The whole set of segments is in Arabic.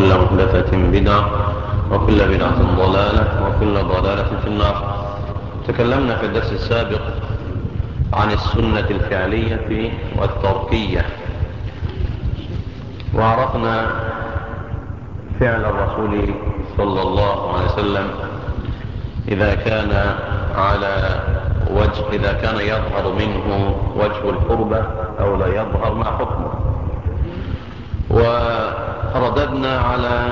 وكل محدثة بدعة وكل بدعة ضلالة وكل ضلالة في النار. تكلمنا في الدرس السابق عن السنة الفعلية والتركية. وعرفنا فعل الرسول صلى الله عليه وسلم إذا كان على وجه إذا كان يظهر منه وجه القربة أو لا يظهر ما حكمه. ورددنا على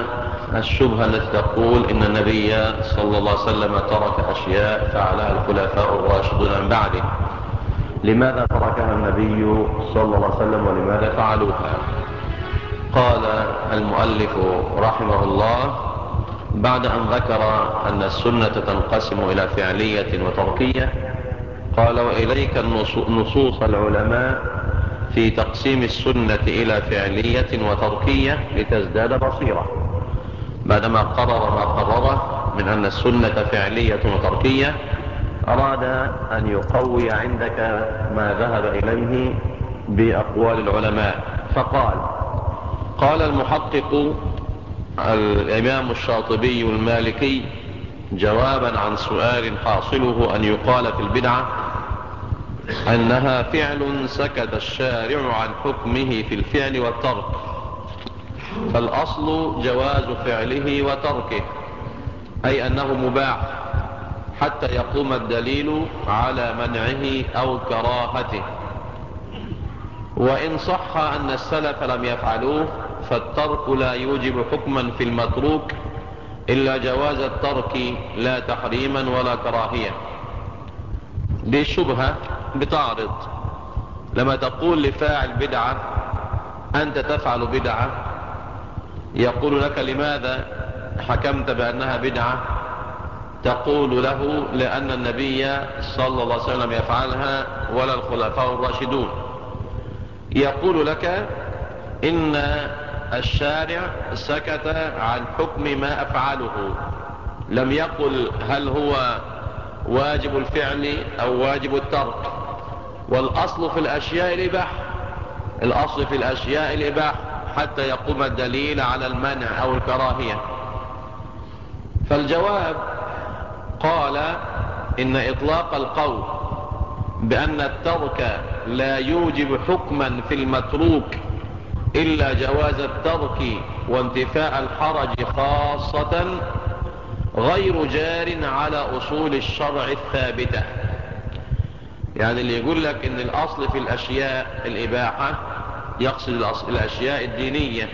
الشبهة التي تقول إن النبي صلى الله عليه وسلم ترك أشياء فعلها الخلفاء الراشدون من بعده. لماذا تركها النبي صلى الله عليه وسلم ولماذا فعلوها؟ قال المؤلف رحمه الله بعد أن ذكر أن السنة تنقسم إلى فعلية وتركية قال وإليك نصوص العلماء في تقسيم السنة إلى فعلية وتركية لتزداد بصيرة. بعدما قرر ما قرره من أن السنة فعلية وتركية أراد أن يقوي عندك ما ذهب إليه بأقوال العلماء. فقال قال المحقق الإمام الشاطبي المالكي جوابا عن سؤال حاصله أن يقال في البدعة أنها فعل سكت الشارع عن حكمه في الفعل والترك فالأصل جواز فعله وتركه أي أنه مباح حتى يقوم الدليل على منعه أو كراهته. وإن صح أن السلف لم يفعلوه فالترك لا يوجب حكما في المتروك إلا جواز الترك لا تحريما ولا كراهية. دي الشبهة بتعرض. لما تقول لفاعل بدعة أنت تفعل بدعة؟ يقول لك لماذا حكمت بأنها بدعة؟ تقول له لأن النبي صلى الله عليه وسلم يفعلها ولا الخلفاء الراشدون. يقول لك إن الشارع سكت عن حكم ما أفعله. لم يقل هل هو واجب الفعل أو واجب الترك. والأصل في الأشياء الإباح الأصل في الأشياء الإباح حتى يقوم الدليل على المنع أو الكراهية. فالجواب قال إن إطلاق القول بأن الترك لا يوجب حكما في المتروك إلا جواز الترك وانتفاء الحرج خاصة غير جار على أصول الشرع الثابتة. يعني اللي يقول لك إن الأصل في الأشياء الإباحة يقصد الأشياء الدينية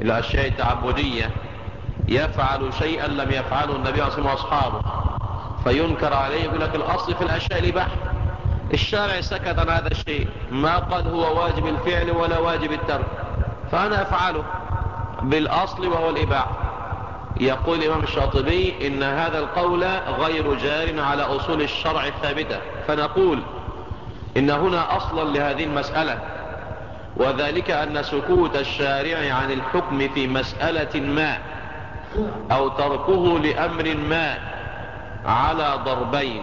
الأشياء التعبدية. يفعل شيئا لم يفعله النبي عليه الصلاة والسلام فينكر عليه يقول لك الأصل في الأشياء الإباحة. الشارع سكت عن هذا الشيء. ما قد هو واجب الفعل ولا واجب الترك. فأنا أفعله بالأصل وهو الإباحة. يقول الإمام الشاطبي إن هذا القول غير جار على أصول الشرع الثابتة. فنقول إن هنا أصلا لهذه المسألة وذلك أن سكوت الشارع عن الحكم في مسألة ما أو تركه لأمر ما على ضربين.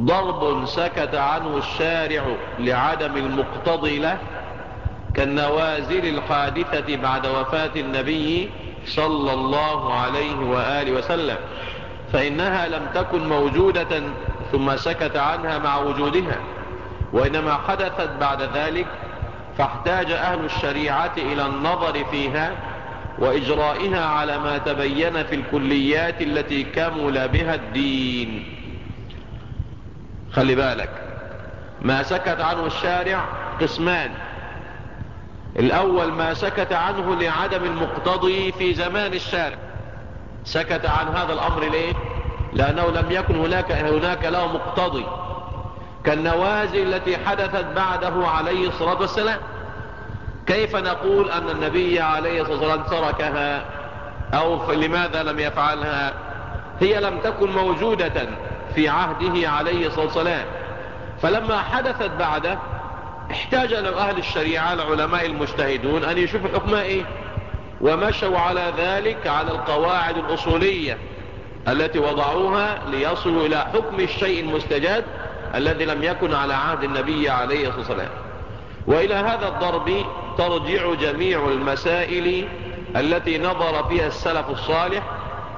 ضرب سكت عنه الشارع لعدم المقتضي له كالنوازل الحادثة بعد وفاة النبي صلى الله عليه وآله وسلم فإنها لم تكن موجودة ثم سكت عنها مع وجودها وإنما حدثت بعد ذلك فاحتاج أهل الشريعة إلى النظر فيها وإجرائها على ما تبين في الكليات التي كمل بها الدين. خلي بالك ما سكت عنه الشارع قسمان الأول ما سكت عنه لعدم المقتضي في زمان الشارع. سكت عن هذا الأمر ليه؟ لأنه لم يكن هناك, هناك له مقتضي كالنوازل التي حدثت بعده عليه الصلاة والسلام. كيف نقول أن النبي عليه الصلاة والسلام تركها؟ أو لماذا لم يفعلها؟ هي لم تكن موجودة في عهده عليه الصلاة والسلام. فلما حدثت بعده احتاج أهل الشريعة العلماء المجتهدون أن يشوفوا حكمها إيه؟ ومشوا على ذلك على القواعد الأصولية التي وضعوها ليصلوا إلى حكم الشيء المستجد الذي لم يكن على عهد النبي عليه الصلاة والسلام. وإلى هذا الضرب ترجع جميع المسائل التي نظر فيها السلف الصالح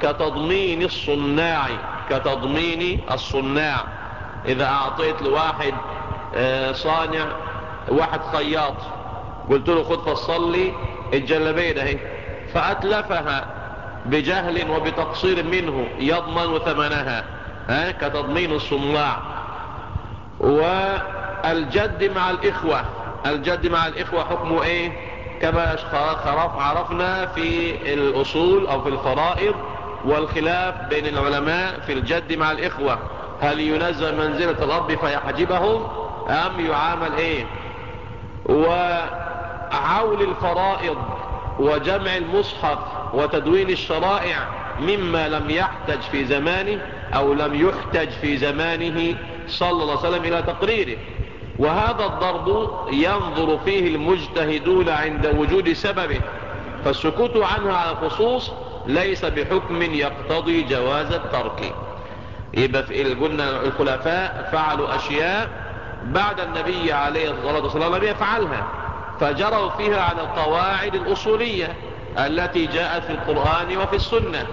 كتضمين الصناع كتضمين الصناع. إذا أعطيت لواحد آه، صانع واحد خياط. قلت له خد فصل لي الجلبيه ده فأتلفها بجهل وبتقصير منه يضمن ثمنها. ها كتضمين الصناع. والجد مع الإخوة. الجد مع الإخوة حكمه إيه؟ كما خرف عرفنا في الأصول أو في الفرائض والخلاف بين العلماء في الجد مع الإخوة. هل ينزل منزلة الاب فيحجبهم؟ أم يعامل إيه؟ وعول الفرائض وجمع المصحف وتدوين الشرائع مما لم يحتج في زمانه أو لم يحتج في زمانه صلى الله عليه وسلم إلى تقريره. وهذا الضرب ينظر فيه المجتهدون عند وجود سببه فالسكوت عنها على الخصوص ليس بحكم يقتضي جواز الترك. يبقى قلنا الخلفاء فعلوا أشياء بعد النبي عليه الصلاة والسلام لم يفعلها فجروا فيها على القواعد الأصولية التي جاءت في القرآن وفي السنة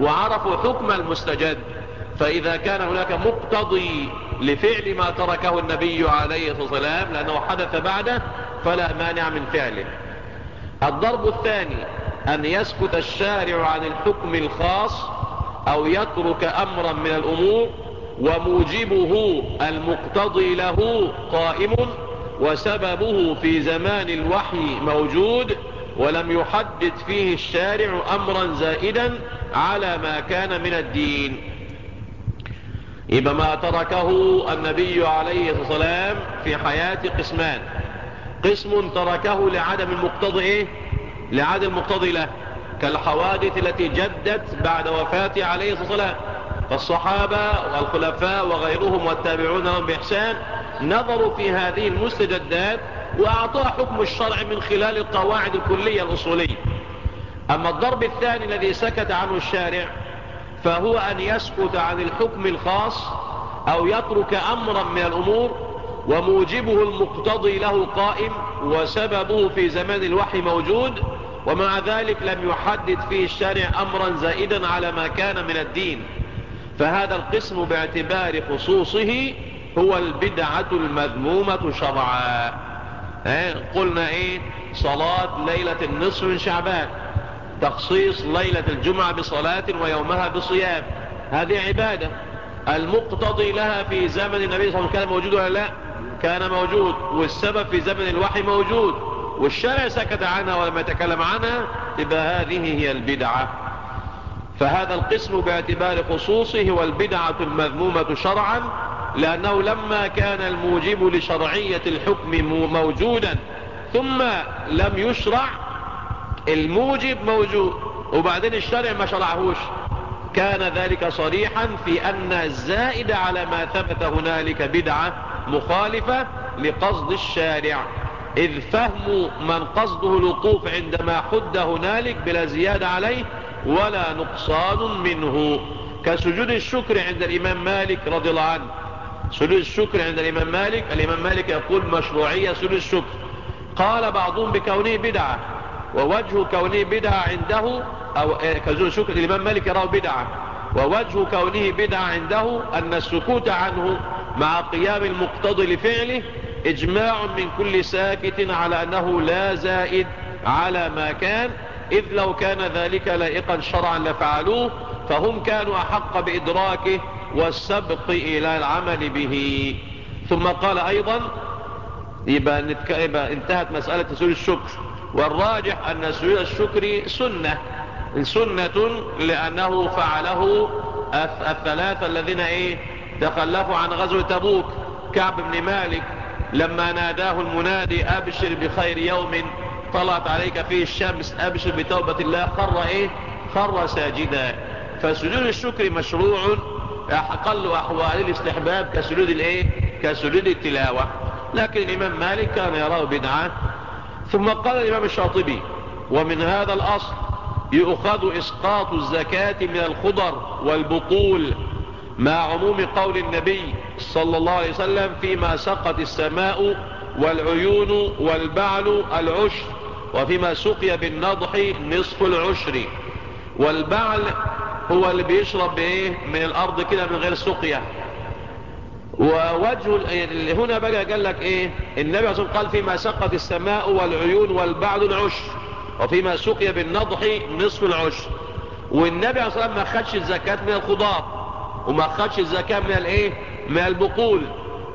وعرفوا حكم المستجد. فإذا كان هناك مقتضي لفعل ما تركه النبي عليه الصلاة والسلام لأنه حدث بعده فلا مانع من فعله. الضرب الثاني أن يسكت الشارع عن الحكم الخاص أو يترك أمرا من الأمور وموجبه المقتضي له قائم وسببه في زمان الوحي موجود ولم يحدد فيه الشارع أمرا زائدا على ما كان من الدين يبقى ما تركه النبي عليه الصلاة والسلام في حياة قسمان قسم تركه لعدم المقتضي؟ لعدم المقتضي له كالحوادث التي جدت بعد وفاته عليه الصلاة والسلام فالصحابة والخلفاء وغيرهم والتابعون لهم بإحسان نظروا في هذه المستجدات وأعطوها حكم الشرع من خلال القواعد الكلية الأصولية. أما الضرب الثاني الذي سكت عنه الشارع فهو أن يسكت عن الحكم الخاص أو يترك أمرا من الأمور وموجبه المقتضي له قائم وسببه في زمان الوحي موجود ومع ذلك لم يحدد فيه الشارع أمرا زائدا على ما كان من الدين. فهذا القسم باعتبار خصوصه هو البدعة المذمومة شرعا. قلنا إيه؟ صلاة ليلة النصف من شعبان تخصيص ليلة الجمعة بصلاة ويومها بصيام. هذه عبادة. المقتضي لها في زمن النبي صلى الله عليه وسلم كان موجود ولا لا؟ كان موجود. والسبب في زمن الوحي موجود. والشرع سكت عنها ولم يتكلم عنها. تبقى هذه هي البدعة. فهذا القسم باعتبار خصوصه هو البدعة المذمومة شرعا لأنه لما كان الموجب لشرعية الحكم موجودا ثم لم يشرع الموجب موجود. وبعدين الشرع ما شرعهوش. كان ذلك صريحا في أن الزائد على ما ثبت هنالك بدعة مخالفة لقصد الشارع. إذ فهم من قصده الوقوف عندما حد هنالك بلا زيادة عليه ولا نقصان منه. كسجود الشكر عند الإمام مالك رضي الله عنه. سجود الشكر عند الإمام مالك الإمام مالك يقول مشروعية سجود الشكر. قال بعضهم بكونه بدعة ووجه كونه بدعة عنده أو كسجود الشكر الإمام مالك يراه بدعة ووجه كونه بدعة عنده أن السكوت عنه مع قيام المقتضي لفعله إجماع من كل ساكت على أنه لا زائد على ما كان إذ لو كان ذلك لائقا شرعا لفعلوه فهم كانوا أحق بإدراكه والسبق إلى العمل به. ثم قال أيضا يبقى, يبقى انتهت مسألة سجود الشكر. والراجح أن سجود الشكر سنة سنة لأنه فعله الثلاثة الذين إيه؟ تخلفوا عن غزوة تبوك. كعب بن مالك لما ناداه المنادي أبشر بخير يوم طلعت عليك فيه الشمس أبشر بتوبة الله. خر إيه؟ خر ساجدا. فسجود الشكر مشروع أقل أحوال الاستحباب كسجود الإيه؟ كسجود التلاوة. لكن الإمام مالك كان يراه بدعة. ثم قال الإمام الشاطبي ومن هذا الأصل يؤخذ إسقاط الزكاة من الخضر والبطول مع عموم قول النبي صلى الله عليه وسلم فيما سقط السماء والعيون والبعل العشر وفيما سقي بالنضح نصف العشر. والبعل هو اللي بيشرب بايه من الأرض كده من غير سقيا ووجه هنا بقى قال لك إيه؟ النبي عليه قال فيما سقت السماء والعيون والبعل العشر. وفيما سقي بالنضح نصف العشر. والنبي عليه الصلاة ما خدش الزكاة من الخضار. وما خدش الزكاة من الايه من البقول.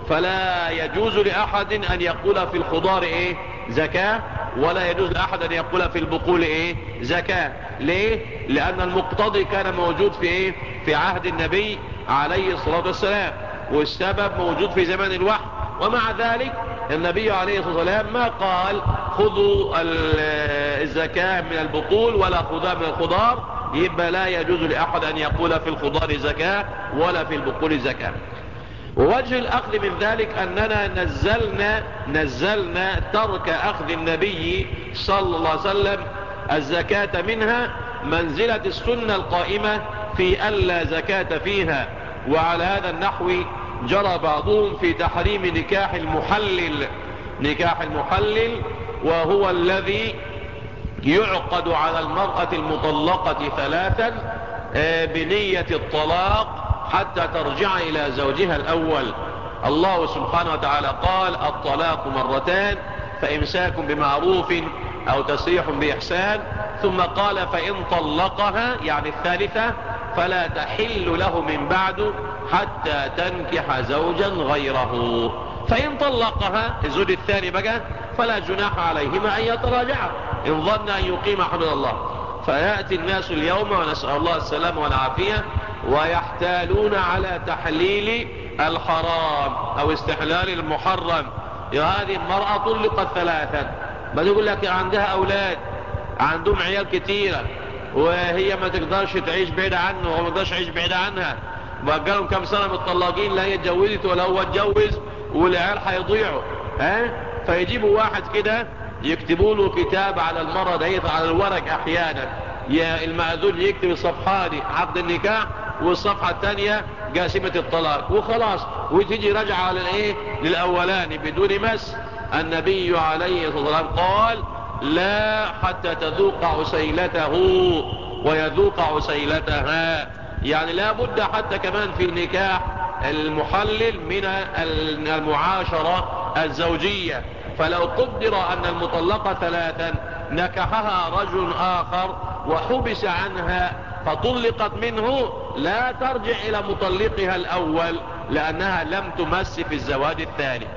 فلا يجوز لأحد أن يقول في الخضار إيه؟ زكاة ولا يجوز لأحد أن يقول في البقول إيه؟ زكاة. ليه؟ لأن المقتضي كان موجود في إيه؟ في عهد النبي عليه الصلاة والسلام والسبب موجود في زمن الوحي. ومع ذلك النبي عليه الصلاة والسلام ما قال خذوا الزكاة من البقول ولا خذها من الخضار. يبقى لا يجوز لأحد أن يقول في الخضار زكاة ولا في البقول زكاة. ووجه الأخذ من ذلك أننا نزلنا نزلنا ترك أخذ النبي صلى الله عليه وسلم الزكاة منها منزلة السنة القائمة في ألا زكاة فيها. وعلى هذا النحو جرى بعضهم في تحريم نكاح المحلل. نكاح المحلل وهو الذي يعقد على المرأة المطلقة ثلاثا بنية الطلاق حتى ترجع إلى زوجها الأول. الله سبحانه وتعالى قال الطلاق مرتان فإمساك بمعروف أو تسريح بإحسان. ثم قال فإن طلقها يعني الثالثة فلا تحل له من بعد حتى تنكح زوجا غيره. فإن طلقها الزوج الثاني بقى فلا جناح عليهما أن يتراجعا. إن ظن أن يقيم حدود الله. فيأتي الناس اليوم ونسأل الله السلام والعافية ويحتالون على تحليل الحرام أو استحلال المحرم. يا هذه المرأة طلقت ثلاثا. بل يقول لك عندها أولاد عندهم عيال كتيرة وهي ما تقدرش تعيش بعيد عنه وما تقدرش تعيش بعيد عنها. بقالهم كم سنة متطلقين لا هي اتجوزت ولا هو اتجوز والعيال هيضيعوا ها؟ فيجيبوا واحد كده يكتبوا له كتاب على المرة ديت على الورق أحيانا. يا المأذون يكتب الصفحة دي عقد النكاح والصفحة الثانية قاسمة الطلاق. وخلاص. وتيجي رجع على الايه للاولاني بدون مس. النبي عليه الصلاة والسلام قال لا حتى تذوق عسيلته ويذوق عسيلتها. يعني لا بد حتى كمان في النكاح المحلل من المعاشرة الزوجية. فلو قدر أن المطلقة ثلاثا نكحها رجل آخر وحبس عنها فطلقت منه لا ترجع إلى مطلقها الأول لأنها لم تمس في الزواج الثاني.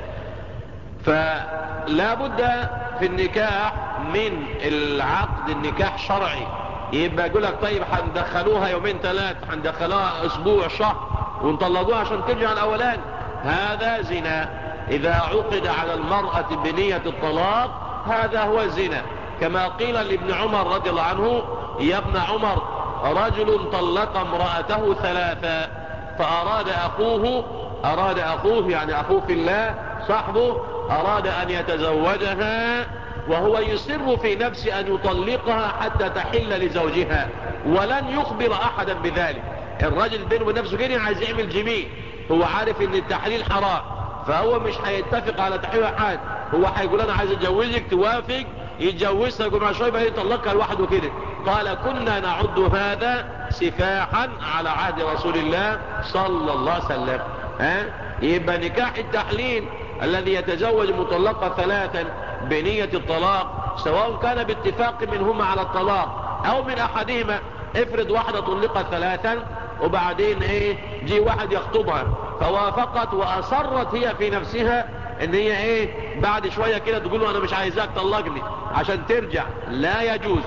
فلا بد في النكاح من العقد النكاح شرعي. يبقى يقول لك طيب هندخلوها يومين ثلاث هندخلوها أسبوع شهر ونطلقوها عشان ترجع الأولان. هذا زنا. إذا عقد على المرأة بنية الطلاق هذا هو الزنا. كما قيل لابن عمر رضي الله عنه يا ابن عمر رجل طلق امرأته ثلاثا فأراد أخوه أراد أخوه يعني أخوه في الله صاحبه أراد أن يتزوجها وهو يسر في نفسه أن يطلقها حتى تحل لزوجها ولن يخبر أحدا بذلك. الرجل بينه وبين كده عايز يعمل جميل هو عارف إن التحليل حرام. فهو مش هيتفق على تحليل حد هو هيقول أنا عايز اتجوزك توافق يتجوزها يقول مع شوية بقى يطلقها لوحده كده قال كنا نعد هذا سفاحا على عهد رسول الله صلى الله عليه وسلم. ها؟ يبقى نكاح التحليل الذي يتزوج مطلقة ثلاثا بنية الطلاق سواء كان باتفاق منهما على الطلاق أو من أحدهما افرض واحدة طلقت ثلاثا وبعدين إيه جي واحد يخطبها. فوافقت وأصرت هي في نفسها إن هي إيه بعد شوية كده تقول له أنا مش عايزاك طلقني عشان ترجع. لا يجوز.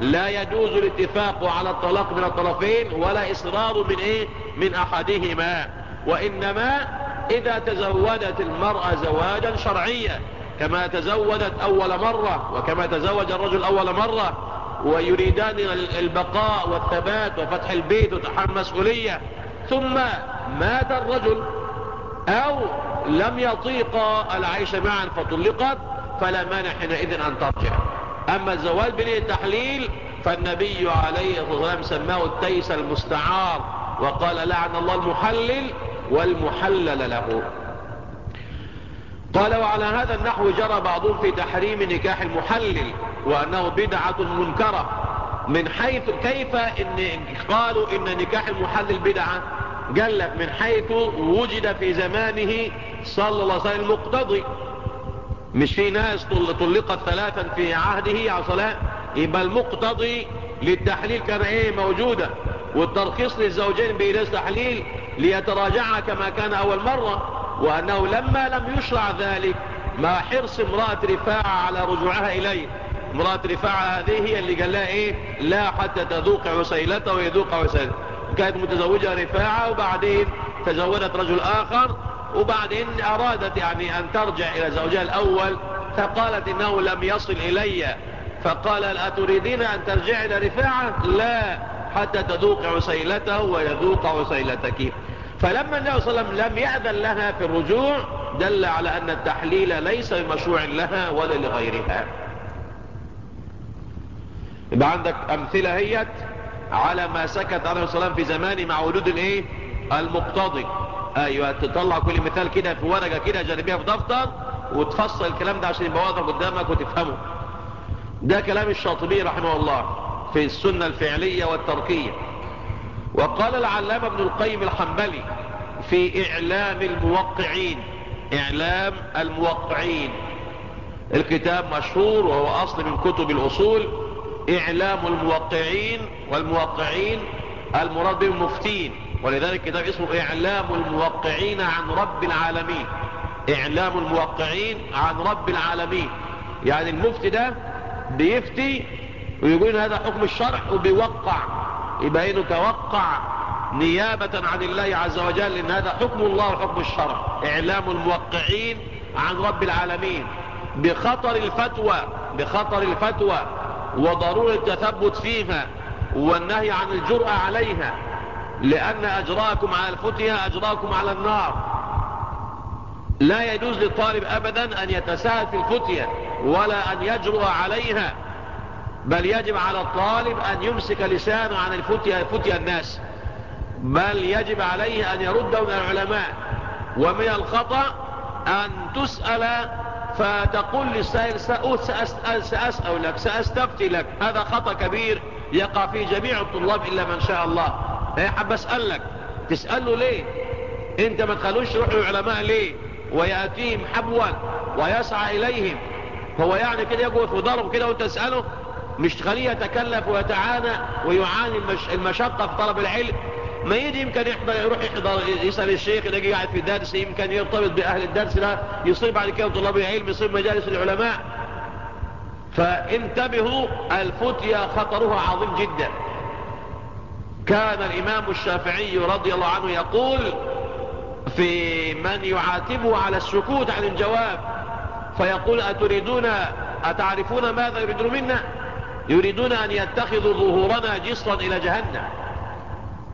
لا يجوز الاتفاق على الطلاق من الطرفين ولا إصرار من إيه من أحدهما. وإنما إذا تزوجت المرأة زواجا شرعيا كما تزوجت أول مرة وكما تزوج الرجل أول مرة ويريدان البقاء والثبات وفتح البيت وتحمل مسؤولية ثم مات الرجل أو لم يطيق العيش معا فطلقت فلا مانع حينئذ أن ترجع. أما الزواج بنية التحليل فالنبي عليه الصلاة والسلام سماه التيس المستعار وقال لعن الله المحلل والمحلل له. قال وعلى هذا النحو جرى بعضهم في تحريم نكاح المحلل وأنه بدعة منكرة من حيث كيف إن قالوا إن نكاح المحلل بدعة؟ قال من حيث وجد في زمانه صلى الله عليه وسلم المقتضي. مش في ناس طلقت ثلاثا في عهده على صلاة يبقى المقتضي للتحليل كان إيه؟ موجودة. والترخيص للزوجين بإجازة تحليل ليتراجعها كما كان أول مرة. وأنه لما لم يشرع ذلك ما حرص امرأة رفاعة على رجوعها إليه. امرأة رفاعة هذه هي اللي قال لها إيه؟ لا حتى تذوق عسيلته ويذوق عسيلته. كانت متزوجة رفاعة وبعدين تزوجت رجل آخر وبعدين أرادت يعني أن ترجع إلى زوجها الأول فقالت إنه لم يصل إلي. فقال أتريدين أن ترجع إلى رفاعة؟ لا حتى تذوق عسيلته ويذوق عسيلتك. فلما النبي صلى الله عليه وسلم لم يأذن لها في الرجوع دل على أن التحليل ليس بمشروع لها ولا لغيرها. يبقى عندك أمثلة هيت على ما سكت عليه الصلاة في زمانه مع وجود الايه المقتضي. أيوه تطلع كل مثال كده في ورقة كده جانبيها في دفتر وتفصل الكلام ده عشان يبقى واضح قدامك وتفهمه. ده كلام الشاطبي رحمه الله في السنة الفعلية والتركية وقال العلامة ابن القيم الحنبلي في إعلام الموقعين إعلام الموقعين. الكتاب مشهور وهو أصل من كتب الأصول إعلام الموقعين والموقعين المراد بالمفتين ولذلك كتاب اسمه إعلام الموقعين عن رب العالمين. إعلام الموقعين عن رب العالمين. يعني المفتي ده بيفتي ويقول هذا حكم الشرع وبيوقع. يبقى انه توقع نيابة عن الله عز وجل إن هذا حكم الله وحكم الشرع. إعلام الموقعين عن رب العالمين. بخطر الفتوى بخطر الفتوى وضرورة التثبت فيها والنهي عن الجرأة عليها. لأن أجراكم على الفتية أجراكم على النار. لا يجوز للطالب أبدا أن يتساهل في الفتية ولا أن يجرؤ عليها. بل يجب على الطالب أن يمسك لسانه عن الفتية فتية الناس. بل يجب عليه أن يرده من العلماء. ومن الخطأ أن تسأل فتقول للسائل سأسأل, سأسأل لك سأستفتي لك. هذا خطأ كبير يقع فيه جميع الطلاب إلا من شاء الله. هي حب أسألك تسأله ليه؟ أنت ما تخلوش يروح للعلماء ليه؟ ويأتيهم حبوا ويسعى إليهم. هو يعني كده يقف في ضرب كده وأنت تسأله؟ مش تخليه يتكلف ويتعانى ويعاني المشقة في طلب العلم. ما يجي يمكن يحضر يروح يحضر يسأل الشيخ اللي قاعد في الدرس يمكن يرتبط بأهل الدرس ده يصير بعد كده طلاب العلم يصير مجالس العلماء. فانتبهوا الفتية خطرها عظيم جدا. كان الإمام الشافعي رضي الله عنه يقول في من يعاتبه على السكوت عن الجواب فيقول أتريدون أتعرفون ماذا يريدون منا؟ يريدون أن يتخذوا ظهورنا جسرا إلى جهنم.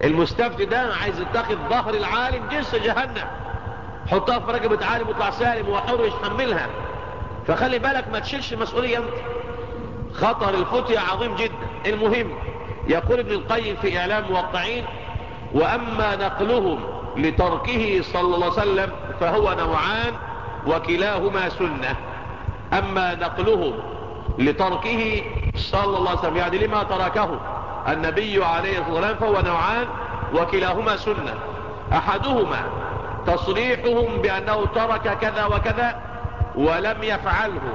المستفتي ده عايز يتخذ ظهر العالم جسر جهنم. حطها في رقبة عالم وطلع سالم وحر يحملها. فخلي بالك ما تشيلش مسؤولية أنت. خطر الفتية عظيم جدا. المهم يقول ابن القيم في إعلام موقعين وأما نقلهم لتركه صلى الله عليه وسلم فهو نوعان وكلاهما سنة. أما نقلهم لتركه صلى الله عليه وسلم. يعني لما تركه النبي عليه الصلاة والسلام فهو نوعان وكلاهما سنة. أحدهما تصريحهم بأنه ترك كذا وكذا ولم يفعله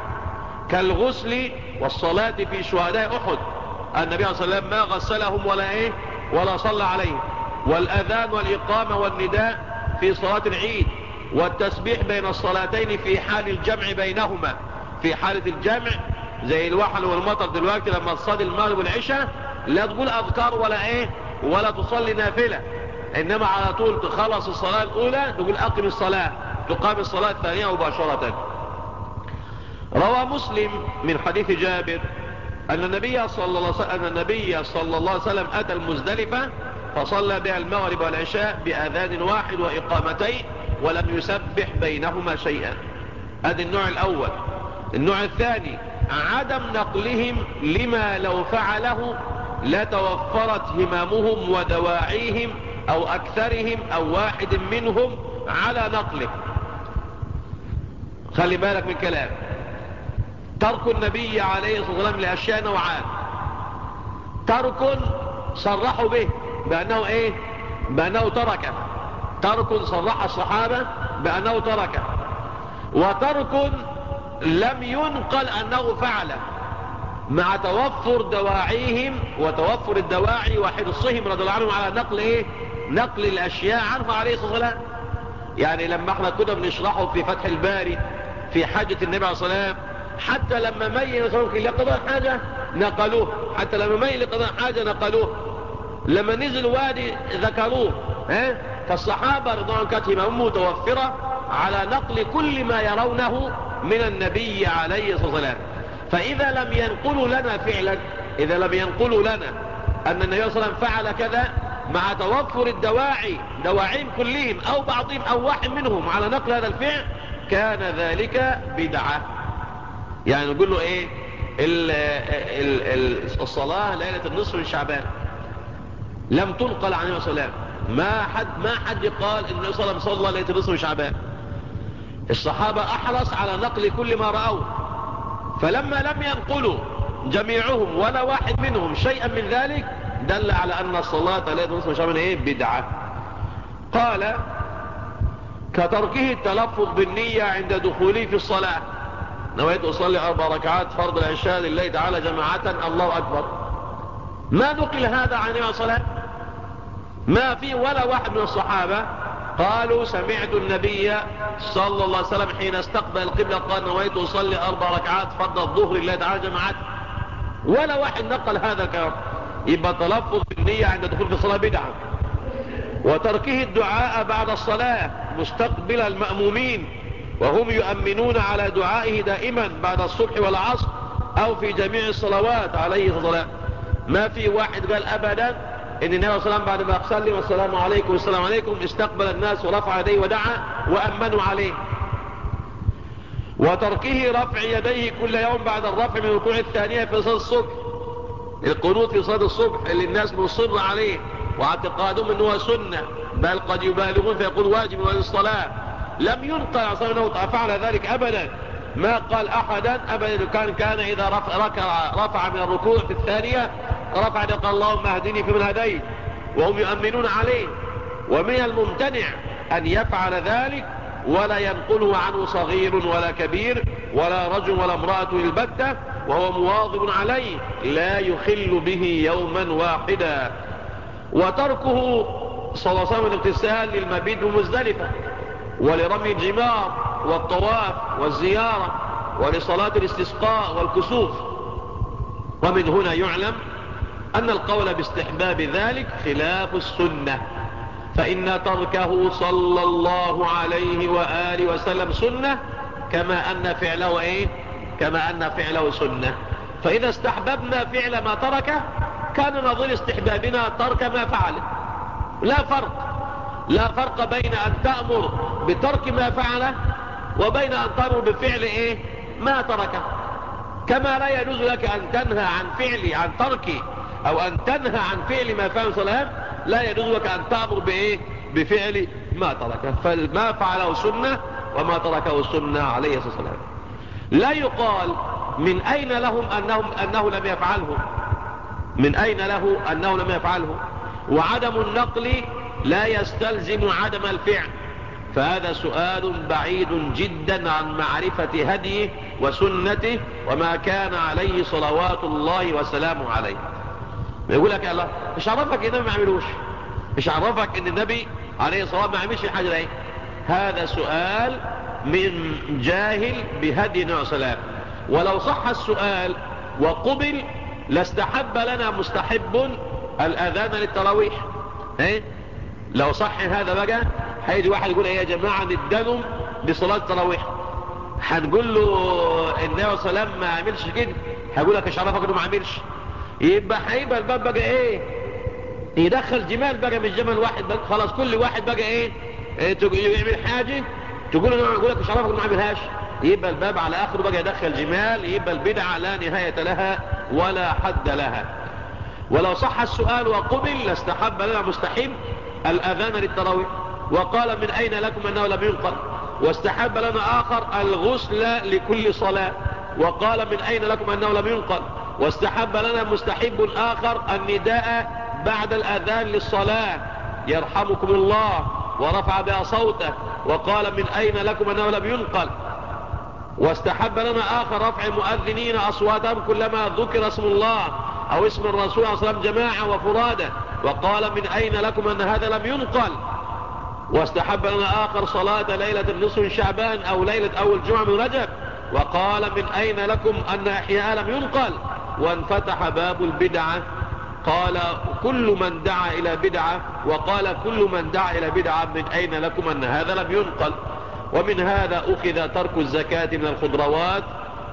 كالغسل والصلاة في شهداء أحد. النبي عليه وسلم ما غسلهم ولا إيه ولا صلى عليهم. والأذان والإقامة والنداء في صلاة العيد والتسبيح بين الصلاتين في حال الجمع بينهما. في حالة الجمع زي الوحل والمطر دلوقتي لما تصلي المغرب والعشاء لا تقول أذكار ولا إيه ولا تصلي نافلة. إنما على طول تخلص الصلاة الأولى تقول أقم الصلاة تقام الصلاة الثانية مباشرة. روى مسلم من حديث جابر أن النبي صلى الله عليه وسلم, النبي صلى الله عليه وسلم أتى المزدلفة فصلى بها المغرب والعشاء بأذان واحد وإقامتين ولم يسبح بينهما شيئا. هذا النوع الأول. النوع الثاني عدم نقلهم لما لو فعله لتوفرت همامهم ودواعيهم أو أكثرهم أو واحد منهم على نقله. خلي بالك من كلام. ترك النبي عليه الصلاة والسلام لأشياء نوعان. ترك صرحوا به بأنه إيه؟ بأنه تركه ترك صرح الصحابة بأنه تركه وترك لم ينقل أنه فعله مع توفر دواعيهم وتوفر الدواعي وحرصهم رضي الله عنهم على نقل إيه؟ نقل الأشياء عنه عليه الصلاة والسلام. يعني لما إحنا كنا بنشرحه في فتح الباري في حاجة النبي عليه الصلاة والسلام حتى لما ميل لقضاء حاجة نقلوه. حتى لما ميل لقضاء حاجة نقلوه. لما نزل وادي ذكروه ها؟ فالصحابة عنهم كانت همهم متوفرة على نقل كل ما يرونه من النبي عليه الصلاة والسلام. فإذا لم ينقلوا لنا فعلا إذا لم ينقلوا لنا أن النبي صلى الله عليه وسلم فعل كذا مع توفر الدواعي دواعيهم كلهم أو بعضهم أو واحد منهم على نقل هذا الفعل كان ذلك بدعة. يعني نقول له إيه؟ ال ال ال الصلاة ليلة النصف من شعبان. لم تنقل عن النبي صلى الله عليه وسلم. ما حد ما حد قال إن النبي صلى الله عليه وسلم صلى ليلة النصف من شعبان. الصحابة أحرص على نقل كل ما رأوه. فلما لم ينقلوا جميعهم ولا واحد منهم شيئا من ذلك دل على أن الصلاة ليلة نصف شعبان إيه بدعة. قال كتركه التلفظ بالنية عند دخوله في الصلاة. نويت أصلي أربع ركعات فرض العشاء لله تعالى جماعة. الله أكبر. ما نقل هذا عن النبي صلى ما في ولا واحد من الصحابة قالوا سمعت النبي صلى الله عليه وسلم حين استقبل القبلة قال نويت أصلي أربع ركعات فرض الظهر لله تعالى جماعة. ولا واحد نقل هذا الكلام. يبقى تلفظ بالنية عند دخول في الصلاة بدعة. وتركه الدعاء بعد الصلاة مستقبل المأمومين. وهم يؤمنون على دعائه دائما بعد الصبح والعصر أو في جميع الصلوات عليه الصلاة ما في واحد قال أبدا إن النبي صلى الله عليه وسلم بعد ما سلم السلام عليكم والسلام عليكم استقبل الناس ورفع يديه ودعا وأمنوا عليه. وتركه رفع يديه كل يوم بعد الرفع من الركوع الثانية في صلاة الصبح. القنوت في صلاة الصبح اللي الناس مصر عليه واعتقادهم انه سنة بل قد يبالغون فيقول واجب الصلاة. لم ينقل عصر أنه فعل ذلك ابدا. ما قال احدا ابدا كان كان إذا رفع, رفع من الركوع في الثانية رفع قال اللهم اهدني فيمن هديت. وهم يؤمنون عليه. ومن الممتنع أن يفعل ذلك ولا ينقله عنه صغير ولا كبير ولا رجل ولا امرأة البتة وهو مواظب عليه. لا يخل به يوما واحدا. وتركه صلى الله عليه وسلم الاغتسال للمبيت بمزدلفة. ولرمي الجمار والطواف والزيارة ولصلاة الاستسقاء والكسوف. ومن هنا يعلم أن القول باستحباب ذلك خلاف السنة. فإن تركه صلى الله عليه وآله وسلم سنة كما أن فعله إيه؟ كما أن فعله سنة. فإذا استحببنا فعل ما تركه كان نظير استحبابنا ترك ما فعله لا فرق. لا فرق بين أن تأمر بترك ما فعله وبين أن تأمر بفعل إيه؟ ما تركه كما لا يجوز لك أن تنهى عن فعل عن ترك أو أن تنهى عن فعل ما فعل صلاة لا يجوز لك أن تأمر بإيه؟ بفعل ما تركه فما فعله سنة وما تركه السنة عليه الصلاة والسلام. لا يقال من أين لهم أنهم أنه لم يفعله. من أين له أنه لم يفعله؟ وعدم النقل لا يستلزم عدم الفعل. فهذا سؤال بعيد جدا عن معرفة هديه وسنته وما كان عليه صلوات الله وسلامه عليه. يقول لك يا الله مش عرفك ان ما عملوش مش عرفك إن النبي عليه الصلاة والسلام ما عملش الحاجة دي هذا سؤال من جاهل بهدي النبي وسلم ولو صح السؤال وقبل لاستحب لنا مستحب الأذان للتراويح. إيه؟ لو صح هذا بقى هيجي واحد يقول إيه يا جماعة ندنم بصلاة التراويح. هنقول له النبي صلى الله عليه وسلم ما عملش كده. هيقول لك إيش عرفك إنه ما عملش يبقى هيبقى الباب بقى إيه؟ يدخل جمال بقى مش جمل واحد بقى خلاص كل واحد بقى إيه, إيه يعمل حاجة؟ تقول له يقول لك مش عرفك ما عملهاش. يبقى الباب على آخره بقى يدخل جمال يبقى البدعة لا نهاية لها ولا حد لها. ولو صح السؤال وقبل لاستحب لنا مستحب الأذان للتراويح. وقال من أين لكم أنه لم ينقل واستحب لنا آخر الغسل لكل صلاة. وقال من أين لكم أنه لم ينقل واستحب لنا مستحب آخر النداء بعد الأذان للصلاة. يرحمكم الله. ورفع بها صوته. وقال من أين لكم أنه لم ينقل. واستحب لنا آخر رفع مؤذنين أصواتهم كلما ذكر اسم الله أو اسم الرسول صلى الله عليه وسلم جماعة وفرادة. وقال من أين لكم أن هذا لم ينقل. واستحب لنا آخر صلاة ليلة النصف من شعبان أو ليلة أول جمعة من رجب. وقال من أين لكم أن إحياء لم ينقل. وانفتح باب البدعة. قال كل من دعا إلى بدعة وقال كل من دعا إلى بدعة من أين لكم أن هذا لم ينقل؟ ومن هذا أخذ ترك الزكاة من الخضروات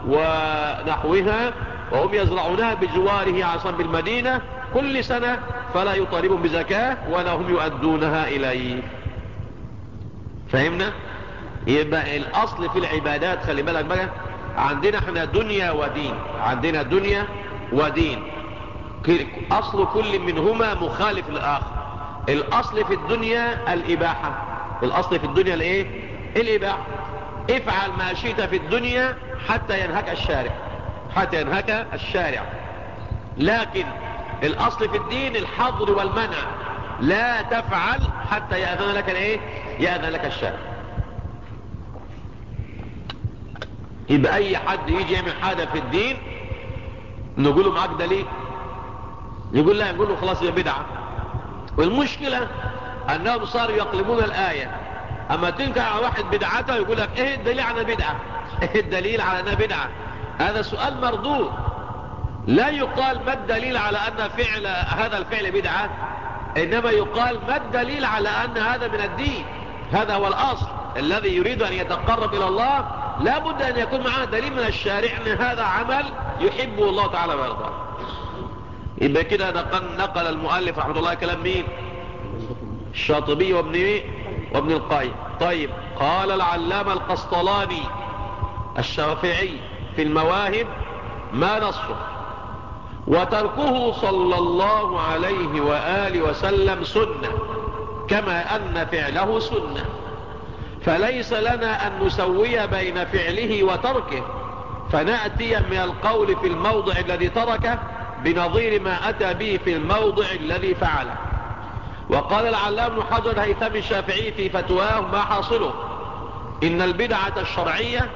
ونحوها وهم يزرعونها بجواره عصا بالمدينة. كل سنة فلا يطالبهم بزكاة ولا هم يؤدونها إليه. فهمنا؟ يبقى الأصل في العبادات خلي بالك بقى عندنا إحنا دنيا ودين. عندنا دنيا ودين. أصل كل منهما مخالف للآخر. الأصل في الدنيا الإباحة. الأصل في الدنيا الإيه؟ الإباحة. افعل ما شئت في الدنيا حتى ينهك الشارع. حتى ينهك الشارع. لكن الأصل في الدين الحظر والمنع. لا تفعل حتى يأذن لك الإيه؟ يأذن لك الشارع. يبقى أي حد يجي يعمل حاجة في الدين نقول له معاك دليل. يقول لا نقول له خلاص يا بدعة. والمشكلة أنهم صاروا يقلبون الآية. أما تنكر على واحد بدعته يقول لك إيه الدليل على بدعة؟ إيه الدليل على أنها بدعة؟ هذا سؤال مردود. لا يقال ما الدليل على أن فعل هذا الفعل بدعة إنما يقال ما الدليل على أن هذا من الدين. هذا هو الأصل الذي يريد أن يتقرب إلى الله لا بد أن يكون معه دليل من الشارع أن هذا عمل يحبه الله تعالى ويرضاه يبقى كده نقل, نقل المؤلف رحمة الله كلام مين؟ الشاطبي وابن وابن القيم. طيب قال العلامة القسطلاني الشافعي في المواهب ما نصه؟ وتركه صلى الله عليه وآله وسلم سنة كما أن فعله سنة. فليس لنا أن نسوي بين فعله وتركه. فنأتي من القول في الموضع الذي تركه بنظير ما أتى به في الموضع الذي فعله. وقال العلام حجر هيثم الشافعي في فتواه ما حاصله إن البدعة الشرعية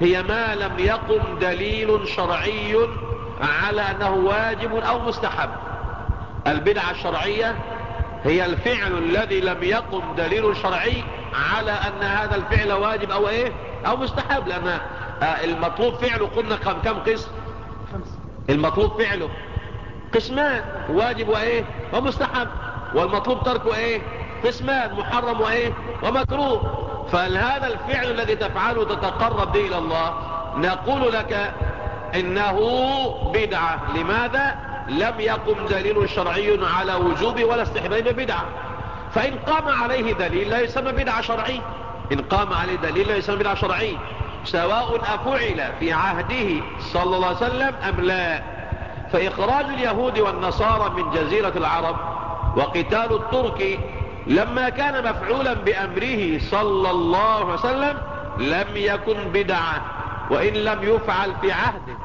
هي ما لم يقم دليل شرعي على أنه واجب أو مستحب. البدعة الشرعية هي الفعل الذي لم يقم دليل شرعي على أن هذا الفعل واجب أو إيه؟ أو مستحب لأن المطلوب فعله. قلنا كم كم قسم المطلوب فعله. قسمان واجب وإيه؟ ومستحب. والمطلوب تركه إيه قسمان محرم وإيه؟ ومكروه. فهذا الفعل الذي تفعله تتقرب به إلى الله. نقول لك إنه بدعة. لماذا؟ لم يقم دليل شرعي على وجوب ولا استحباب بدعة. فإن قام عليه دليل لا يسمى بدعة شرعي إن قام عليه دليل لا يسمى بدعة شرعي سواء أفعل في عهده صلى الله عليه وسلم أم لا. فإخراج اليهود والنصارى من جزيرة العرب وقتال الترك لما كان مفعولا بأمره صلى الله عليه وسلم لم يكن بدعة وإن لم يفعل في عهده.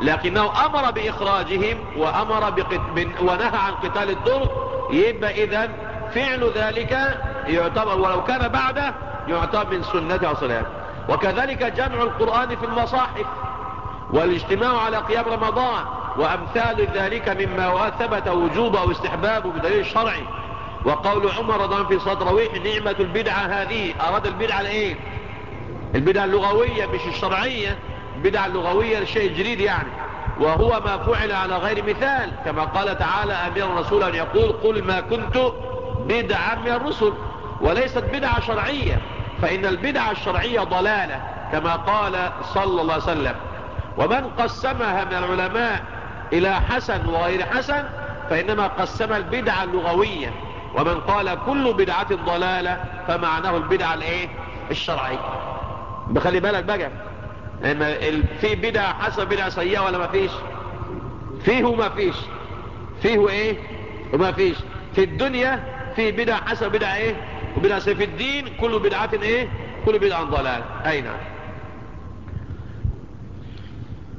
لكنه أمر بإخراجهم وأمر بقت... ونهى عن قتال الترك. يبقى إذن فعل ذلك يعتبر ولو كان بعده يعتبر من سنته وصلاته وكذلك جمع القرآن في المصاحف والاجتماع على قيام رمضان وأمثال ذلك مما ثبت وجوبه أو استحبابه بدليل شرعي. وقول عمر رضان في صدر رويح نعمة البدعة هذه. أراد البدعة الايه البدعة اللغوية مش الشرعية. البدعة اللغوية الشيء الجديد يعني. وهو ما فعل على غير مثال كما قال تعالى أمير الرسول أن يقول قل ما كنت بدعا من الرسل وليست بدعة شرعية فإن البدعة الشرعية ضلالة كما قال صلى الله عليه وسلم. ومن قسمها من العلماء إلى حسن وغير حسن فإنما قسم البدعة اللغوية. ومن قال كل بدعة ضلالة فمعناه البدعة الإيه؟ الشرعية. بخلي بالك بقى في بدعة حسن بدعة سيئة ولا ما فيش؟ فيه وما فيش. فيه إيه؟ وما فيش. في الدنيا في بدعة حسن بدعة إيه؟ وبدعة سيئة في الدين كل بدعة إيه؟ كل بدعة ضلال. أي نعم.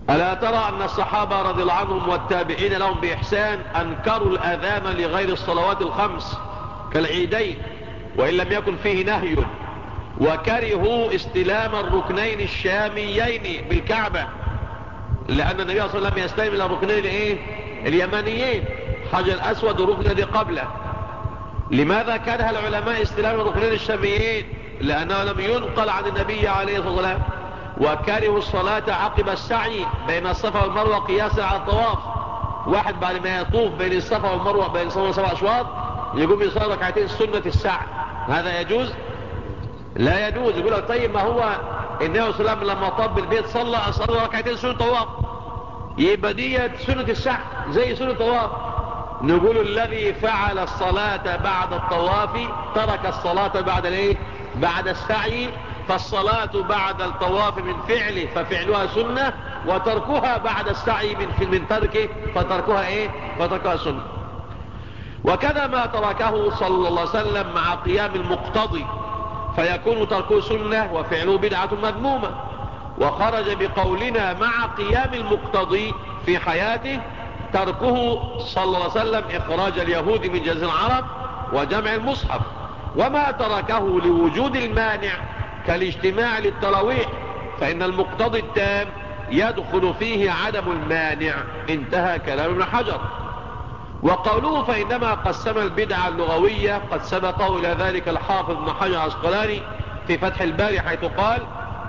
ألا ترى أن الصحابة رضي الله عنهم والتابعين لهم بإحسان أنكروا الأذان لغير الصلوات الخمس كالعيدين وإن لم يكن فيه نهي وكرهوا استلام الركنين الشاميين بالكعبة لأن النبي صلى الله عليه وسلم يستلم الركنين الإيه؟ اليمانيين حجر الأسود وركن الذي قبلة. لماذا كره العلماء استلام الركنين الشاميين لأنه لم ينقل عن النبي عليه الصلاة والسلام وكرهوا الصلاة عقب السعي بين الصفا والمروة قياسا على الطواف. واحد بعد ما يطوف بين الصفا والمروة بين الصفا وسبع أشواط يقوم يصلي ركعتين سنة السعي. هذا يجوز؟ لا يجوز. يقول لك طيب ما هو النبي صلى الله عليه وسلم لما طب البيت صلى صلى ركعتين سنة طواف. يبقى ديت سنة السعي زي سنة طواف. نقول الذي فعل الصلاة بعد الطواف ترك الصلاة بعد الإيه؟ بعد السعي فالصلاة بعد الطواف من فعله ففعلها سنة وتركها بعد السعي من من تركه فتركها إيه؟ فتركها سنة. وكذا ما تركه صلى الله عليه وسلم مع قيام المقتضي فيكون تركه سنة وفعله بدعة مذمومة. وخرج بقولنا مع قيام المقتضي في حياته تركه صلى الله عليه وسلم إخراج اليهود من جزء العرب وجمع المصحف. وما تركه لوجود المانع كالاجتماع للتراويح فإن المقتضي التام يدخل فيه عدم المانع. انتهى كلام ابن حجر. وقوله فإنما قسم البدعة اللغوية قد سبقه إلى ذلك الحافظ ابن حجر عسقلاني في فتح الباري حيث قال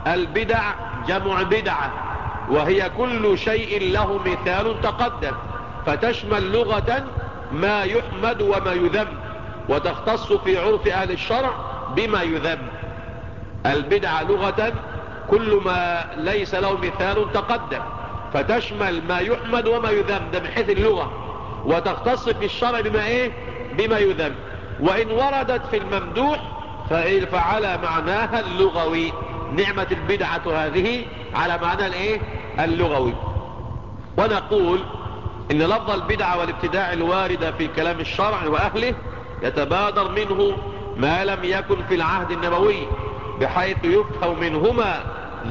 البدع جمع بدعة وهي كل شيء له مثال تقدم. فتشمل لغة ما يحمد وما يذم وتختص في عرف أهل الشرع بما يذم. البدعة لغة كل ما ليس له مثال تقدم فتشمل ما يحمد وما يذم. ده من حيث اللغة. وتختص في الشرع بما إيه؟ بما يذم. وإن وردت في الممدوح فعلى معناها اللغوي. نعمة البدعة هذه على معنى الإيه؟ اللغوي. ونقول إن لفظ البدعة والابتداع الواردة في كلام الشرع وأهله يتبادر منه ما لم يكن في العهد النبوي بحيث يفهم منهما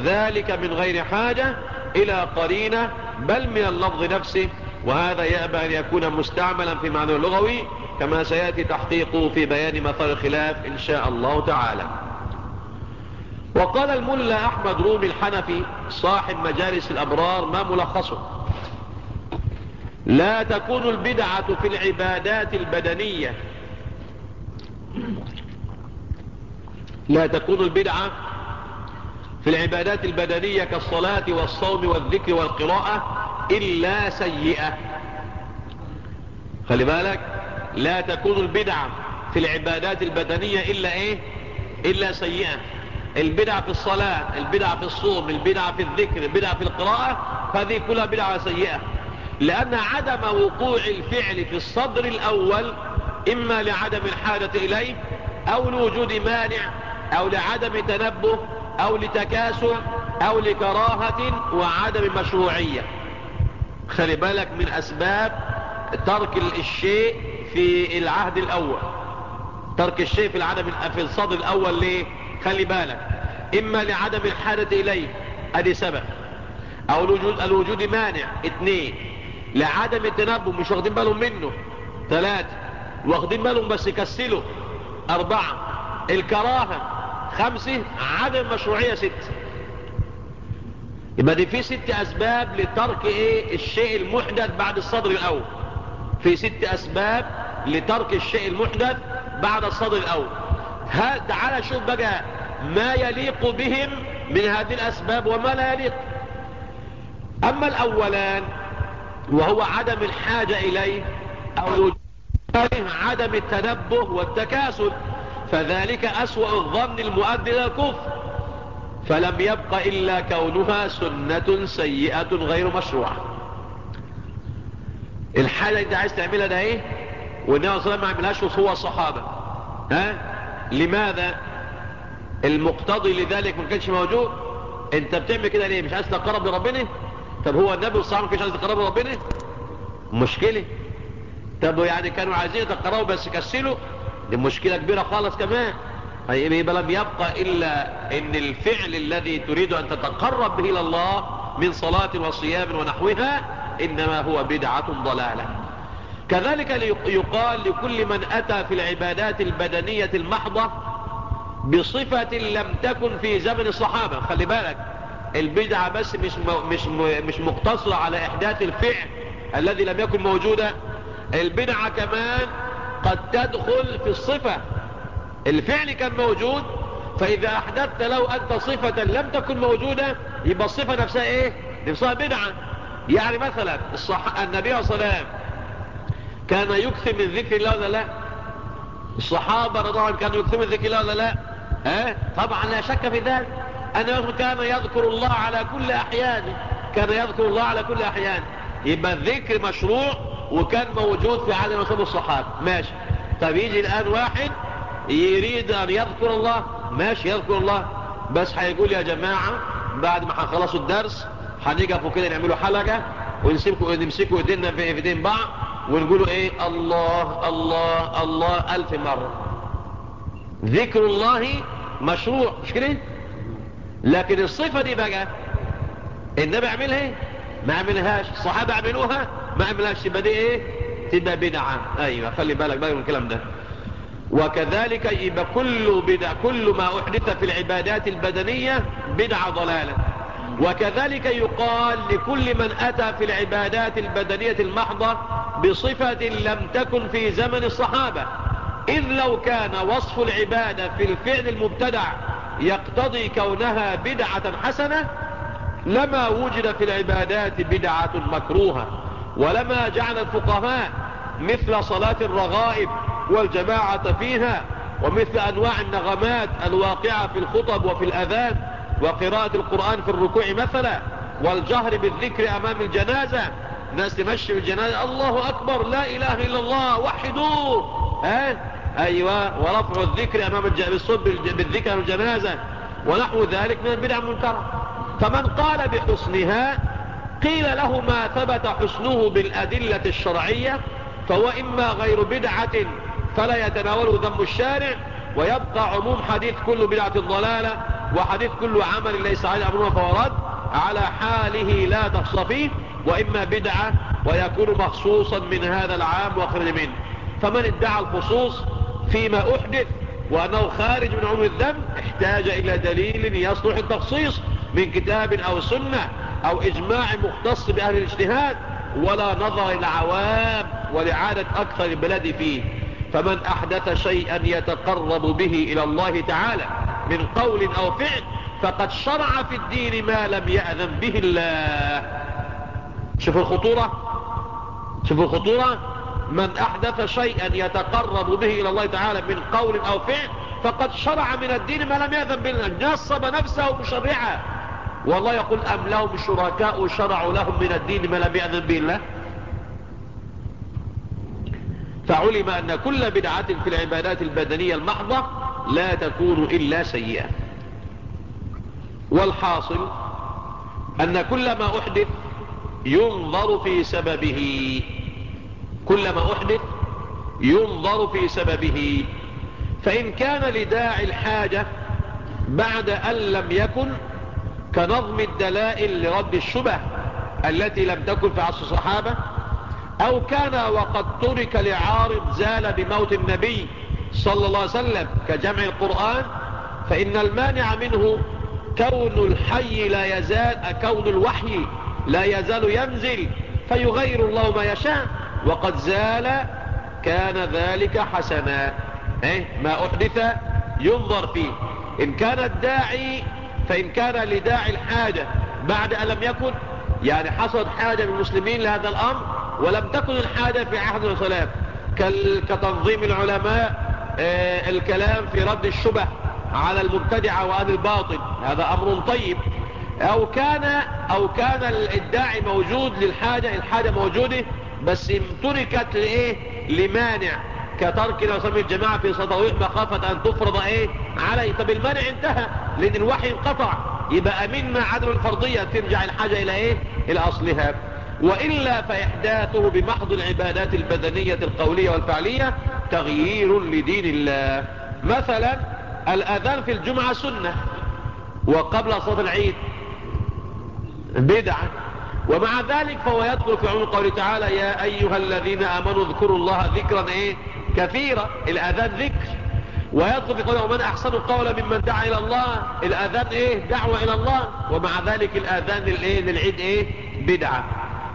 ذلك من غير حاجة إلى قرينة بل من اللفظ نفسه. وهذا يأبى أن يكون مستعملا في معنى اللغوي كما سيأتي تحقيقه في بيان مثال الخلاف إن شاء الله تعالى. وقال الملا أحمد رومي الحنفي صاحب مجالس الأبرار ما ملخصه. لا تكون البدعة في العبادات البدنية. لا تكون البدعة في العبادات البدنية كالصلاة والصوم والذكر والقراءة إلا سيئة. خلي بالك لا تكون البدعة في العبادات البدنية إلا إيه؟ إلا سيئة. البدعة في الصلاة البدعة في الصوم البدعة في الذكر البدعة في القراءة هذه كلها بدعة سيئة. لأن عدم وقوع الفعل في الصدر الأول إما لعدم الحاجة إليه أو لوجود مانع أو لعدم تنبه أو لتكاسل أو لكراهة وعدم مشروعية. خلي بالك من أسباب ترك الشيء في العهد الأول. ترك الشيء في العدم في الصدر الأول ليه؟ خلي بالك. إما لعدم الحاجة إليه أدي سبب. أو الوجود, الوجود مانع. اثنين لعدم التنبه مش واخدين بالهم منه. ثلاثة واخدين بالهم بس يكسلوا. أربعة الكراهة. خمسة عدم مشروعية. ستة يبقى دي في ست أسباب لترك إيه؟ الشيء المحدث بعد الصدر الأول. في ست أسباب لترك الشيء المحدث بعد الصدر الأول. تعال شوف بقى ما يليق بهم من هذه الأسباب وما لا يليق. أما الأولان وهو عدم الحاجة إليه أو عدم التنبه والتكاسل فذلك أسوأ الظن المؤدي إلى الكفر. فلم يبق إلا كونها سنة سيئة غير مشروعة. الحالة اللي انت عايز تعملها ده إيه؟ والنبي صلى الله عليه وسلم ما عملهاش هو الصحابة. ها؟ لماذا؟ المقتضي لذلك ما كانش موجود؟ انت بتعمل كده ليه؟ مش عايز تقرب لربنا؟ طب هو النبي والصحابة ما كانش عايز تقرب لربنا مشكلة. طب يعني كانوا عايزين يتقربوا بس كسلوا؟ دي مشكلة كبيرة خالص كمان. يبقى لم يبقى إلا إن الفعل الذي تريد أن تتقرب به إلى الله من صلاة وصيام ونحوها إنما هو بدعة ضلالة. كذلك يقال لكل من أتى في العبادات البدنية المحضة بصفة لم تكن في زمن الصحابة. خلي بالك. البدعة بس مش, مش, مش مقتصرة على إحداث الفعل الذي لم يكن موجودا البدعة كمان قد تدخل في الصفة. الفعل كان موجود فإذا أحدثت له أنت صفة لم تكن موجودة يبقى الصفة نفسها إيه؟ نفسها بدعة. يعني مثلا الصح... النبي صلى الله عليه وسلم كان يكثر من ذكر الله ولا لا؟ الصحابة رضي الله عنهم كانوا يكثر من ذكر الله ولا لا؟ ها؟ طبعا لا شك في ذلك. أنه كان يذكر الله على كل أحيانه كان يذكر الله على كل أحيانه يبقى الذكر مشروع وكان موجود في عالم رسول الصحابة. ماشي. طب يجي الآن واحد يريد أن يذكر الله ماشي يذكر الله. بس هيقول يا جماعة بعد ما هنخلصوا الدرس هنقفوا كده نعملوا حلقة ونمسكوا نمسكوا إيدينا في إيدين بعض ونقولوا إيه؟ الله الله الله ألف مرة. ذكر الله مشروع. مش كده؟ لكن الصفة دي بقى النبي عملها إيه؟ ما عملهاش. الصحابة عملوها ما عملهاش. يبقى دي إيه؟ تبقى بدعة. أيوه خلي بالك بقى من الكلام ده. وكذلك يبقى كل بدع كل ما أحدث في العبادات البدنية بدعة ضلالة. وكذلك يقال لكل من أتى في العبادات البدنية المحضة بصفة لم تكن في زمن الصحابة. إذ لو كان وصف العبادة في الفعل المبتدع يقتضي كونها بدعة حسنة لما وجد في العبادات بدعة مكروهة ولما جعل الفقهاء مثل صلاة الرغائب والجماعة فيها ومثل أنواع النغمات الواقعة في الخطب وفي الأذان وقراءة القرآن في الركوع مثلا والجهر بالذكر أمام الجنازة ناس تمشي الجنازة الله أكبر لا إله إلا الله وحدوه أيوة ورفع الذكر أمام الصوت بالذكر الجنازة ونحو ذلك من البدع المنكرة. فمن قال بحسنها قيل له ما ثبت حسنه بالأدلة الشرعية فهو إما غير بدعة فلا يتناوله ذنب الشارع ويبقى عموم حديث كل بدعة ضلالة وحديث كل عمل ليس عليه أمرنا فورد على حاله لا تخص فيه وإما بدعة ويكون مخصوصا من هذا العام وخرج منه. فمن ادعى الخصوص فيما أحدث وأنه خارج من عمر الذنب احتاج إلى دليل يصلح التخصيص من كتاب أو سنة أو إجماع مختص بأهل الاجتهاد ولا نظر العوام ولعادة أكثر البلاد فيه. فمن أحدث شيئا يتقرب به إلى الله تعالى من قول أو فعل فقد شرع في الدين ما لم يأذن به الله. شوفوا الخطورة. شوفوا الخطورة. من أحدث شيئا يتقرب به إلى الله تعالى من قول أو فعل فقد شرع من الدين ما لم يأذن به الله نصب نفسه مشرعا والله يقول أم لهم شركاء شرعوا لهم من الدين ما لم يأذن به الله فعلم أن كل بدعة في العبادات البدنية المحضة لا تكون إلا سيئة. والحاصل أن كل ما أحدث ينظر في سببه. كل ما أحدث ينظر في سببه. فإن كان لداعي الحاجة بعد أن لم يكن كنظم الدلائل لرد الشبه التي لم تكن في عصر الصحابة أو كان وقد ترك لعارض زال بموت النبي صلى الله عليه وسلم كجمع القرآن فإن المانع منه كون الحي لا يزال كون الوحي لا يزال ينزل فيغير الله ما يشاء. وقد زال كان ذلك حسنا. إيه؟ ما أحدث ينظر فيه. إن كان الداعي فإن كان لداعي الحاجة بعد أن لم يكن يعني حصلت حاجة من المسلمين لهذا الأمر ولم تكن الحاجة في عهد الصلاة كتنظيم العلماء آه الكلام في رد الشبه على المبتدعة وأهل الباطل هذا أمر طيب. أو كان أو كان الادعي موجود للحاجة الحاجة موجودة بس تركت لإيه لمانع كترك نصم الجماعة في صدويق مخافة أن تفرض إيه عليه طب المانع انتهى لأن الوحي انقطع. يبقى من ما عدم الفرضية ترجع الحاجة إلى إيه؟ إلى أصلها. وإلا فإحداثه بمحض العبادات البدنية القولية والفعلية تغيير لدين الله. مثلا الأذان في الجمعة سنة وقبل صلاة العيد بدعة. ومع ذلك فهو يدخل في عموم قوله تعالى يا أيها الذين آمنوا اذكروا الله ذكرا إيه؟ كثيرا الأذان ذكر. ويدخل في قوله ومن أحسن قولا ممن دعا إلى الله؟ الأذان إيه؟ دعوة إلى الله. ومع ذلك الأذان للإيه للعيد إيه؟ بدعة.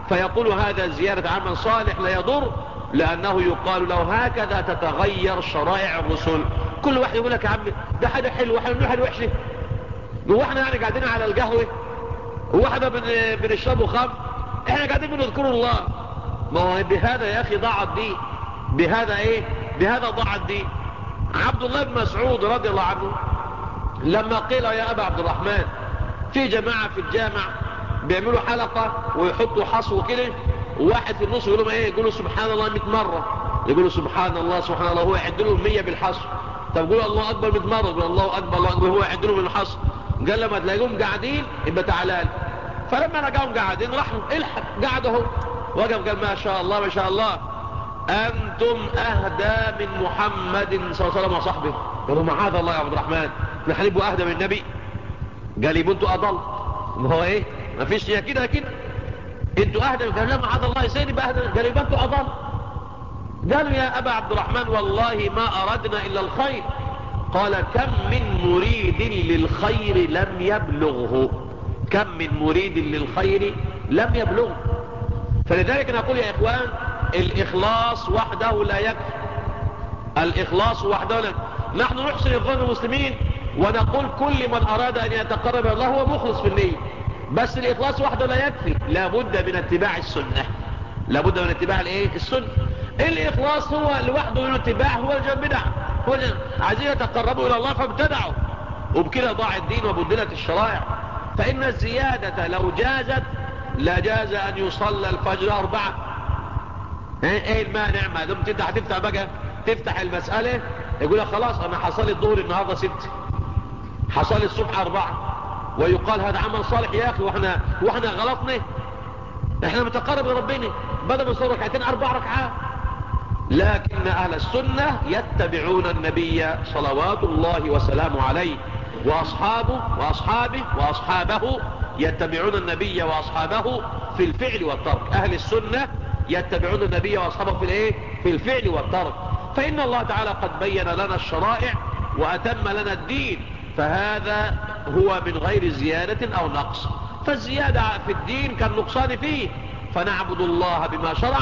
فيقول هذا زيارة عمل صالح لا يضر لأنه يقال له هكذا تتغير شرائع الرسل. كل واحد يقول لك يا عم ده حاجة حلوة من حاجة وحشة. هو إحنا يعني قاعدين على القهوة هو إحنا بنشربوا خمر إحنا قاعدين بنذكر الله. ما هو بهذا يا أخي ضاع الدين. بهذا إيه؟ بهذا ضاع الدين. عبد الله بن مسعود رضي الله عنه لما قيل يا أبا عبد الرحمن في جماعة في الجامع بيعملوا حلقة ويحطوا حصو كده وواحد في النص يقول لهم إيه؟ يقولوا سبحان الله 100 مرة. يقولوا سبحان الله سبحان الله هو يعد لهم 100 بالحصو. طب يقولوا الله أكبر 100 مرة يقولوا الله أكبر الله أكبر هو يعد لهم بالحصو قال لما تلاقيهم قاعدين يبقى تعالى فلما لقاهم قاعدين راحوا الحق قعدوا هو وقف قال ما شاء الله ما شاء الله. أنتم أهدى من محمد صلى الله عليه وسلم وصحبه. قالوا معاذ الله يا عبد الرحمن. نحن نبقوا أهدى من النبي. قال يبقوا أنتوا أضل. ما هو إيه؟ ما فيش هي كده كده. أنتوا أهدى قال لا معاذ الله يسيني باهدى قال يبقى أنتوا أضل. قالوا يا أبا عبد الرحمن والله ما أردنا إلا الخير. قال كم من مريد للخير لم يبلغه؟ كم من مريد للخير لم يبلغه. فلذلك نقول يا إخوان الإخلاص وحده لا يكفي. الإخلاص وحده لا نحن نحسن الظن المسلمين ونقول كل من أراد أن يتقرب إلى الله هو مخلص في النية بس الإخلاص وحده لا يكفي. لابد من اتباع السنة. لابد من اتباع الإيه؟ السنة. الإخلاص هو لوحده من اتباع هو الجنبدع هو الجنب. عايزين يتقربوا إلى الله فابتدعوا. وبكده ضاع الدين وبدلت الشرائع. فإن الزيادة لو جازت لجاز أن يصلى الفجر أربعة. إيه المانع؟ ما دمت انت هتفتح بقى. تفتح المسألة. يقول خلاص أنا حصل الظهر النهاردة ست حصل الصبح أربعة. ويقال هذا عمل صالح يا أخي وإحنا وإحنا غلطنا. إحنا متقرب لربنا. بدل ما نصلي ركعتين أربع ركعات. لكن أهل السنة يتبعون النبي صلوات الله وسلامه عليه وأصحابه وأصحابه وأصحابه يتبعون النبي وأصحابه في الفعل والترك. أهل السنة يتبعون النبي وأصحابه في الإيه؟ في الفعل والترك. فإن الله تعالى قد بين لنا الشرائع وأتم لنا الدين فهذا هو من غير زيادة أو نقص. فالزيادة في الدين كالنقصان فيه فنعبد الله بما شرع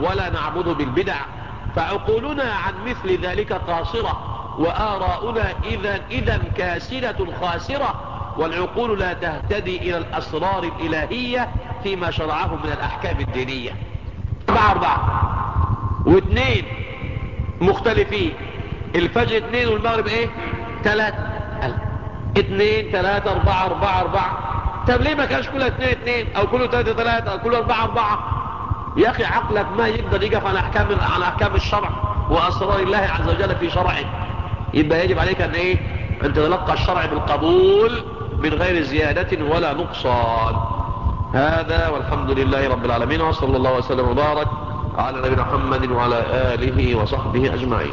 ولا نعبد بالبدع. فعقولنا عن مثل ذلك قاصرة وآراؤنا إذا, إذا كاسلة خاسرة والعقول لا تهتدي إلى الأسرار الإلهية فيما شرعه من الأحكام الدينية. أربعة أربعة. واثنين مختلفين. الفجر اثنين والمغرب إيه؟ ثلاثة اثنين ثلاثة أربعة أربعة أربعة. طب ليه ما كانش كلها اثنين اثنين؟ أو كله ثلاثة ثلاثة أو كله أربعة أربعة؟ يا أخي عقلك ما يقدر يقف على احكام على أحكام الشرع وأسرار الله عز وجل في شرعه. يبقى يجب عليك أن إيه؟ أن تتلقى الشرع بالقبول من غير زيادة ولا نقصان. هذا والحمد لله رب العالمين وصلى الله وسلم وبارك على نبينا محمد وعلى آله وصحبه أجمعين.